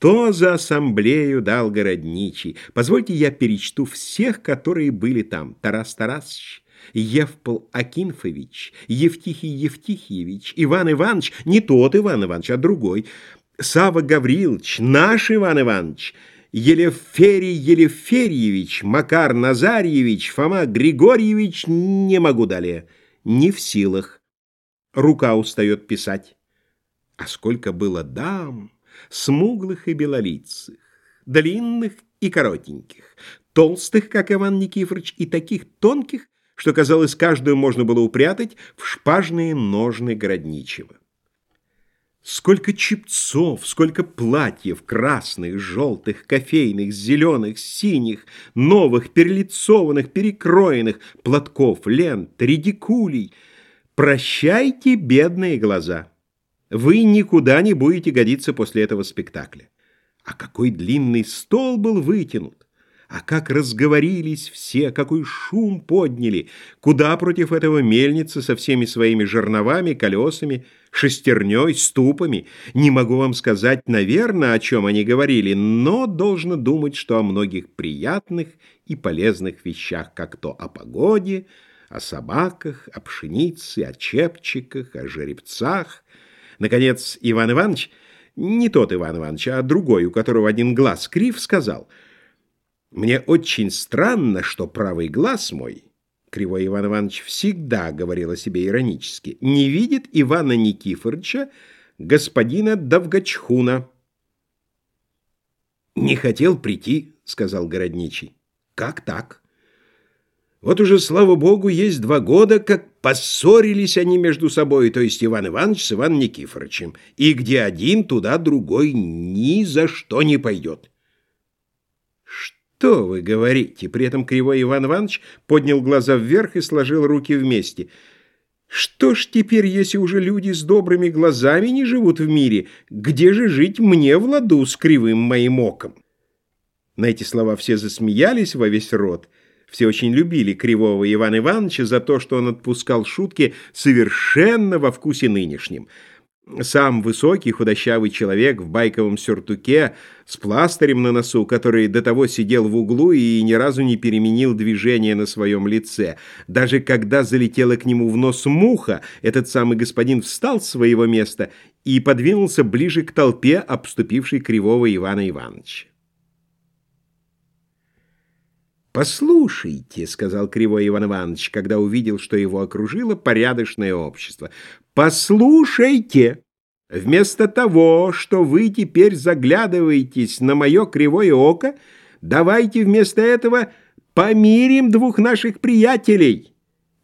Что за ассамблею дал городничий? Позвольте я перечту всех, которые были там. Тарас Тарасович, Евпол Акинфович, Евтихий Евтихиевич, Иван Иванович, не тот Иван Иванович, а другой, Сава Гаврилович, наш Иван Иванович, Елеферий Елеферьевич, Макар Назарьевич, Фома Григорьевич, не могу далее, не в силах. Рука устает писать. А сколько было дам, смуглых и белолицых, длинных и коротеньких, толстых, как Иван Никифорович, и таких тонких, что, казалось, каждую можно было упрятать в шпажные ножны городничего. Сколько чепцов, сколько платьев красных, желтых, кофейных, зеленых, синих, новых, перелицованных, перекроенных, платков, лент, редикулей. Прощайте, бедные глаза. Вы никуда не будете годиться после этого спектакля. А какой длинный стол был вытянут! А как разговорились все, какой шум подняли! Куда против этого мельница со всеми своими жерновами, колесами, шестерней, ступами? Не могу вам сказать, наверное, о чем они говорили, но должно думать, что о многих приятных и полезных вещах, как то о погоде, о собаках, о пшенице, о чепчиках, о жеребцах. Наконец, Иван Иванович, не тот Иван Иванович, а другой, у которого один глаз крив, сказал — мне очень странно, что правый глаз мой, Кривой Иван Иванович всегда говорил о себе иронически, не видит Ивана Никифоровича, господина Давгачхуна. «Не хотел прийти», — сказал городничий. «Как так?» «Вот уже, слава богу, есть два года, как поссорились они между собой, то есть Иван Иванович с Иваном Никифоровичем, и где один, туда другой ни за что не пойдет». «Что вы говорите?» При этом кривой Иван Иванович поднял глаза вверх и сложил руки вместе. «Что ж теперь, если уже люди с добрыми глазами не живут в мире, где же жить мне в ладу с кривым моим оком?» На эти слова все засмеялись во весь рот. Все очень любили кривого Ивана Ивановича за то, что он отпускал шутки совершенно во вкусе нынешнем. Сам высокий худощавый человек в байковом сюртуке с пластырем на носу, который до того сидел в углу и ни разу не переменил движение на своем лице. Даже когда залетела к нему в нос муха, этот самый господин встал с своего места и подвинулся ближе к толпе, обступившей кривого Ивана Ивановича. «Послушайте», — сказал Кривой Иван Иванович, когда увидел, что его окружило порядочное общество, — «послушайте, вместо того, что вы теперь заглядываетесь на мое кривое око, давайте вместо этого помирим двух наших приятелей.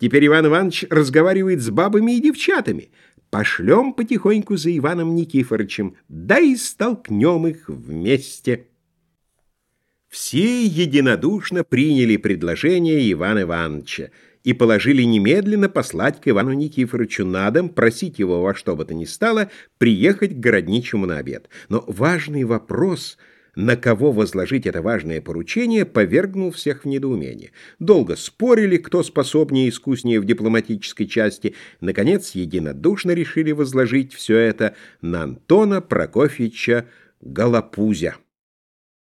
Теперь Иван Иванович разговаривает с бабами и девчатами. Пошлем потихоньку за Иваном Никифоровичем, да и столкнем их вместе». Все единодушно приняли предложение Ивана Ивановича и положили немедленно послать к Ивану Никифоровичу на дом, просить его во что бы то ни стало приехать к городничему на обед. Но важный вопрос, на кого возложить это важное поручение, повергнул всех в недоумение. Долго спорили, кто способнее и искуснее в дипломатической части. Наконец, единодушно решили возложить все это на Антона Прокофьевича Голопузя.